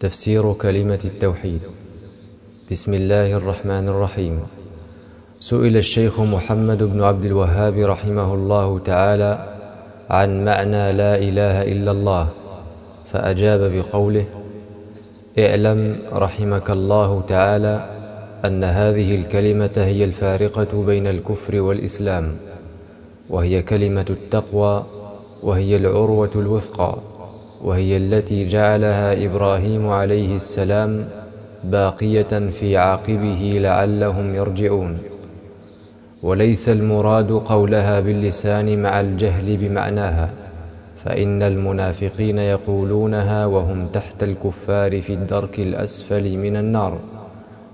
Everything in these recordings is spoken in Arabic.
تفسير كلمة التوحيد. بسم الله الرحمن الرحيم. سئل الشيخ محمد بن عبد الوهاب رحمه الله تعالى عن معنى لا إله إلا الله فأجاب بقوله اعلم رحمك الله تعالى أن هذه الكلمة هي الفارقة بين الكفر والإسلام وهي كلمة التقوى وهي العروة الوثقى. وهي التي جعلها إبراهيم عليه السلام باقية في عاقبه لعلهم يرجعون. وليس المراد قولها باللسان مع الجهل بمعناها فإن المنافقين يقولونها وهم تحت الكفار في الدرك الأسفل من النار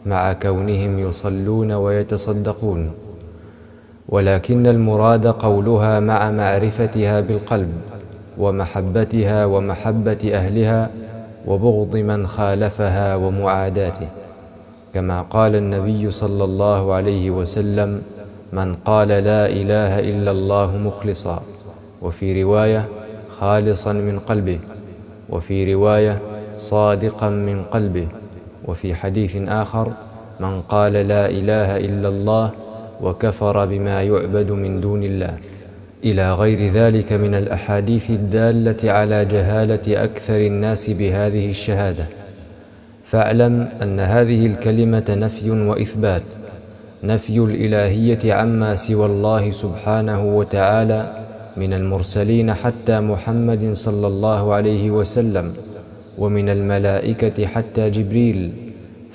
مع كونهم يصلون ويتصدقون. ولكن المراد قولها مع معرفتها بالقلب ومحبتها ومحبة أهلها وبغض من خالفها ومعاداته. كما قال النبي صلى الله عليه وسلم من قال لا إله إلا الله مخلصا وفي رواية خالصا من قلبه وفي رواية صادقا من قلبه وفي حديث آخر من قال لا إله إلا الله وكفر بما يعبد من دون الله إلى غير ذلك من الأحاديث الدالة على جهالة أكثر الناس بهذه الشهادة. فاعلم أن هذه الكلمة نفي وإثبات نفي الإلهية عما سوى الله سبحانه وتعالى من المرسلين حتى محمد صلى الله عليه وسلم ومن الملائكة حتى جبريل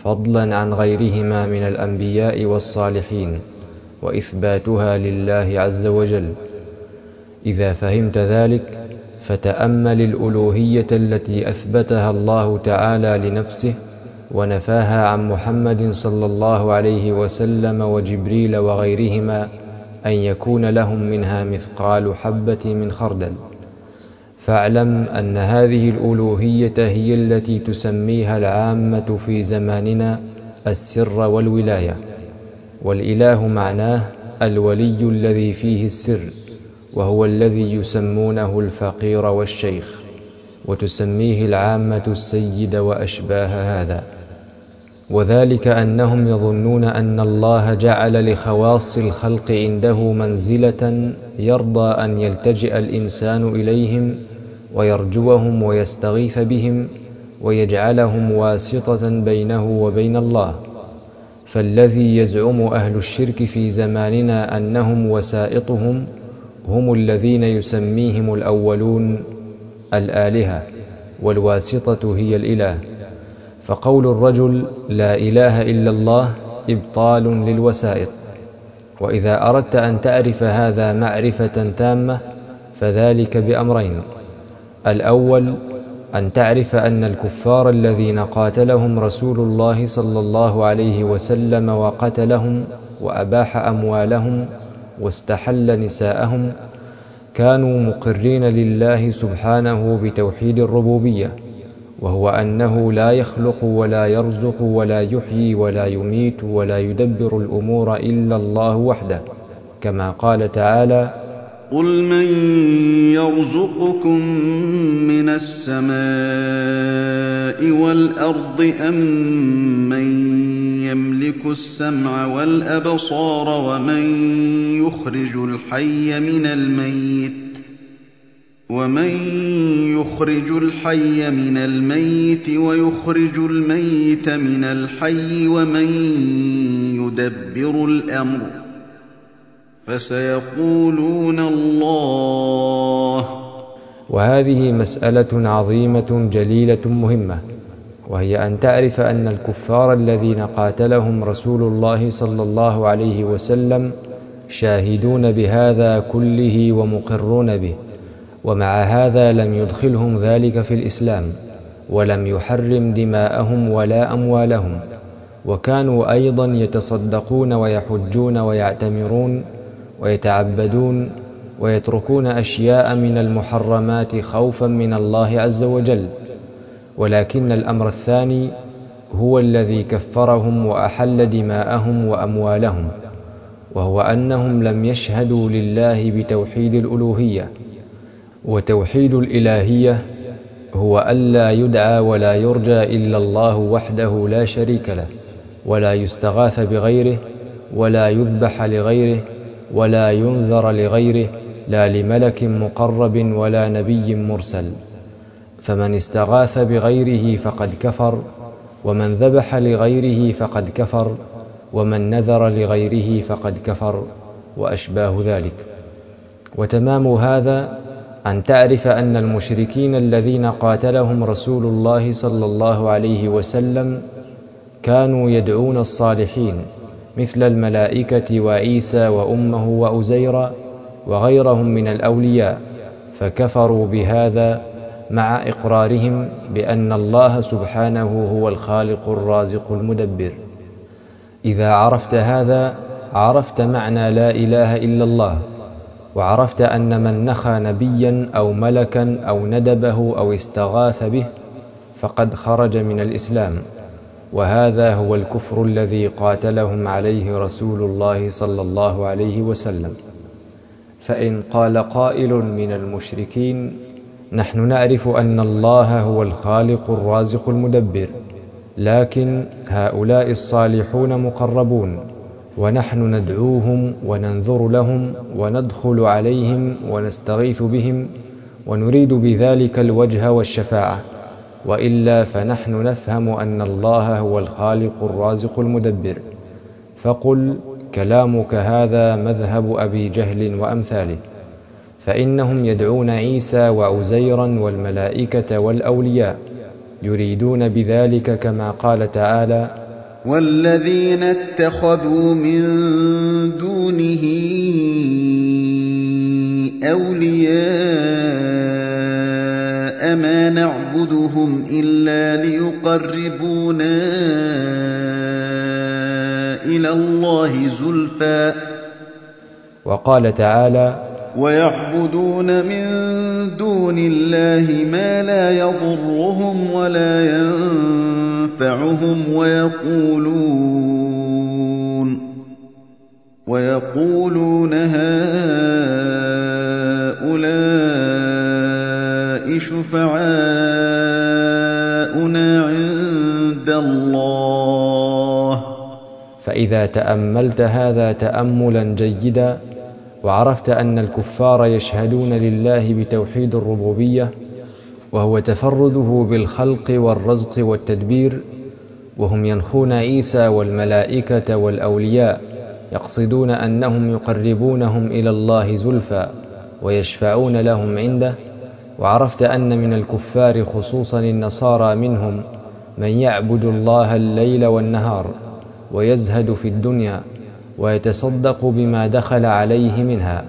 فضلا عن غيرهما من الأنبياء والصالحين وإثباتها لله عز وجل. إذا فهمت ذلك فتأمل الألوهية التي أثبتها الله تعالى لنفسه ونفاها عن محمد صلى الله عليه وسلم وجبريل وغيرهما أن يكون لهم منها مثقال حبة من خردل. فاعلم أن هذه الألوهية هي التي تسميها العامة في زماننا السر والولاية والإله معناه الولي الذي فيه السر. وهو الذي يسمونه الفقير والشيخ وتسميه العامة السيد وأشباه هذا. وذلك أنهم يظنون أن الله جعل لخواص الخلق عنده منزلة يرضى أن يلتجئ الإنسان إليهم ويرجوهم ويستغيث بهم ويجعلهم واسطة بينه وبين الله. فالذي يزعم أهل الشرك في زماننا أنهم وسائطهم هم الذين يسميهم الأولون الآلهة والواسطة هي الإله. فقول الرجل لا إله إلا الله إبطال للوسائط. وإذا أردت أن تعرف هذا معرفة تامة فذلك بأمرين. الأول أن تعرف أن الكفار الذين قاتلهم رسول الله صلى الله عليه وسلم وقتلهم وأباح أموالهم واستحل نساءهم كانوا مقرين لله سبحانه بتوحيد الربوبية وهو أنه لا يخلق ولا يرزق ولا يحيي ولا يميت ولا يدبر الأمور إلا الله وحده كما قال تعالى قل من يرزقكم من السماء والارض ام من يملك السمع والأبصار ومن يخرج الحي من الميت ومن يخرج الحي من الميت ويخرج الميت من الحي ومن يدبر الأمر فسيقولون الله وهذه مسألة عظيمة جليلة مهمة. وهي أن تعرف أن الكفار الذين قاتلهم رسول الله صلى الله عليه وسلم شاهدون بهذا كله ومقرون به ومع هذا لم يدخلهم ذلك في الإسلام ولم يحرم دماءهم ولا أموالهم وكانوا أيضا يتصدقون ويحجون ويعتمرون ويتعبدون ويتركون أشياء من المحرمات خوفا من الله عز وجل. ولكن الأمر الثاني هو الذي كفرهم وأحل دماءهم وأموالهم وهو أنهم لم يشهدوا لله بتوحيد الألوهية وتوحيد الإلهية هو ألا يدعى ولا يرجى إلا الله وحده لا شريك له ولا يستغاث بغيره ولا يذبح لغيره ولا ينذر لغيره لا لملك مقرب ولا نبي مرسل. فمن استغاث بغيره فقد كفر ومن ذبح لغيره فقد كفر ومن نذر لغيره فقد كفر وأشباه ذلك. وتمام هذا أن تعرف أن المشركين الذين قاتلهم رسول الله صلى الله عليه وسلم كانوا يدعون الصالحين مثل الملائكة وعيسى وأمه وأزيرا وغيرهم من الأولياء فكفروا بهذا مع إقرارهم بأن الله سبحانه هو الخالق الرازق المدبر. إذا عرفت هذا عرفت معنى لا إله إلا الله وعرفت أن من نخى نبيا أو ملكا أو ندبه أو استغاث به فقد خرج من الإسلام. وهذا هو الكفر الذي قاتلهم عليه رسول الله صلى الله عليه وسلم. فإن قال قائل من المشركين نحن نعرف أن الله هو الخالق الرازق المدبر لكن هؤلاء الصالحون مقربون ونحن ندعوهم وننذر لهم وندخل عليهم ونستغيث بهم ونريد بذلك الوجه والشفاعة. وإلا فنحن نفهم أن الله هو الخالق الرازق المدبر. فقل كلامك هذا مذهب أبي جهل وأمثاله. فإنهم يدعون عيسى وعزيرا والملائكة والأولياء يريدون بذلك كما قال تعالى والذين اتخذوا من دونه أولياء ما نعبدهم إلا ليقربونا إلى الله زلفى. وقال تعالى ويعبدون من دون الله ما لا يضرهم ولا ينفعهم ويقولون ويقولون هؤلاء شفعاؤنا عند الله. فإذا تأملت هذا تأملا جيدا وعرفت أن الكفار يشهدون لله بتوحيد الربوبية وهو تفرده بالخلق والرزق والتدبير وهم ينخون عيسى والملائكة والأولياء يقصدون أنهم يقربونهم إلى الله زلفى ويشفعون لهم عنده. وعرفت أن من الكفار خصوصا النصارى منهم من يعبد الله الليل والنهار ويزهد في الدنيا. ويتصدق بما دخل عليه منها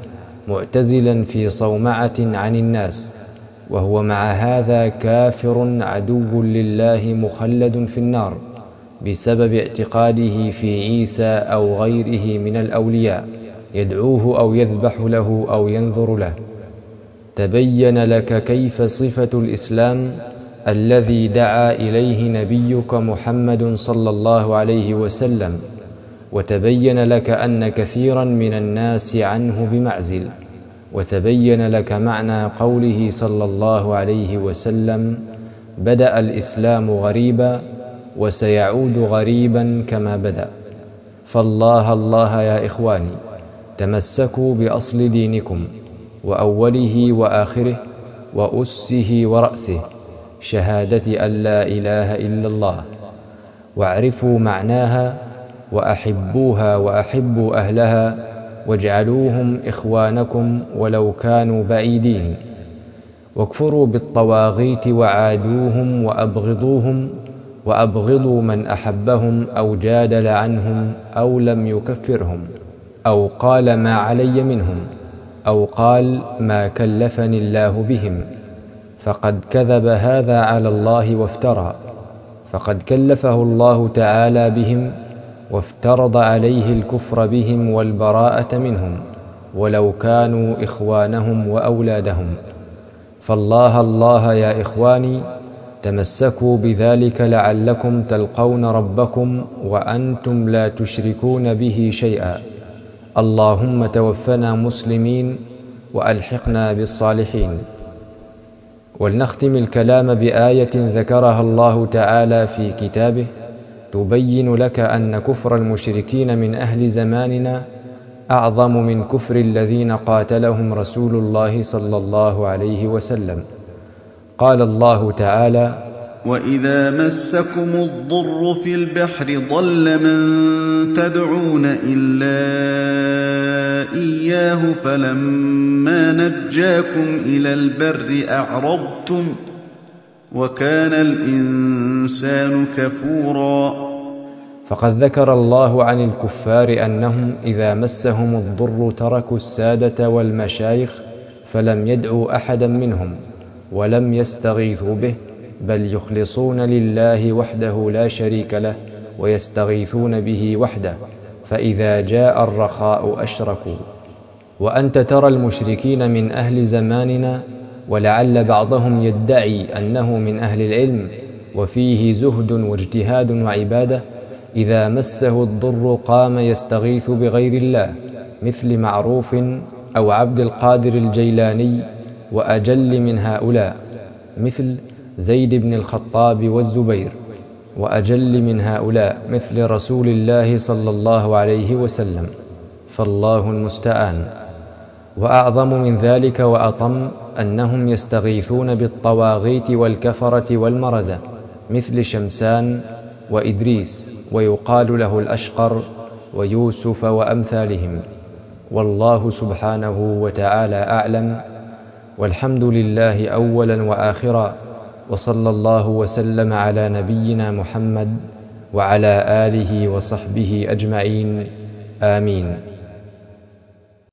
معتزلا في صومعة عن الناس وهو مع هذا كافر عدو لله مخلد في النار بسبب اعتقاده في عيسى أو غيره من الأولياء يدعوه أو يذبح له أو ينذر له. تبين لك كيف صفة الإسلام الذي دعا إليه نبيك محمد صلى الله عليه وسلم وتبين لك أن كثيرا من الناس عنه بمعزل وتبين لك معنى قوله صلى الله عليه وسلم بدأ الإسلام غريبا وسيعود غريبا كما بدأ. فالله الله يا إخواني تمسكوا بأصل دينكم وأوله وآخره وأسه ورأسه شهادة أن لا إله إلا الله واعرفوا معناها وأحبوها وأحبوا أهلها واجعلوهم إخوانكم ولو كانوا بعيدين. واكفروا بالطواغيت وعادوهم وأبغضوهم وأبغضوا من أحبهم أو جادل عنهم أو لم يكفرهم أو قال ما علي منهم أو قال ما كلفني الله بهم. فقد كذب هذا على الله وافترى. فقد كلفه الله تعالى بهم وافترض عليه الكفر بهم والبراءة منهم ولو كانوا إخوانهم وأولادهم. فالله الله يا إخواني تمسكوا بذلك لعلكم تلقون ربكم وأنتم لا تشركون به شيئا. اللهم توفنا مسلمين وألحقنا بالصالحين. ولنختم الكلام بآية ذكرها الله تعالى في كتابه تبين لك أن كفر المشركين من أهل زماننا أعظم من كفر الذين قاتلهم رسول الله صلى الله عليه وسلم. قال الله تعالى واذا مسكم الضر في البحر ضل من تدعون الا اياه فلما نجاكم إلى البر اعرضتم وكان الإنسان كفورا. فقد ذكر الله عن الكفار أنهم إذا مسهم الضر تركوا السادة والمشايخ فلم يدعوا أحدا منهم ولم يستغيثوا به بل يخلصون لله وحده لا شريك له ويستغيثون به وحده فإذا جاء الرخاء أشركوا. وأنت ترى المشركين من أهل زماننا ولعل بعضهم يدعي أنه من أهل العلم وفيه زهد واجتهاد وعبادة إذا مسه الضر قام يستغيث بغير الله مثل معروف أو عبد القادر الجيلاني وأجل من هؤلاء مثل زيد بن الخطاب والزبير وأجل من هؤلاء مثل رسول الله صلى الله عليه وسلم فالله المستعان. وأعظم من ذلك وأطم أنهم يستغيثون بالطواغيت والكفرة والمرزه مثل شمسان وإدريس ويقال له الأشقر ويوسف وأمثالهم. والله سبحانه وتعالى أعلم. والحمد لله أولا وآخرا وصلى الله وسلم على نبينا محمد وعلى آله وصحبه أجمعين. آمين.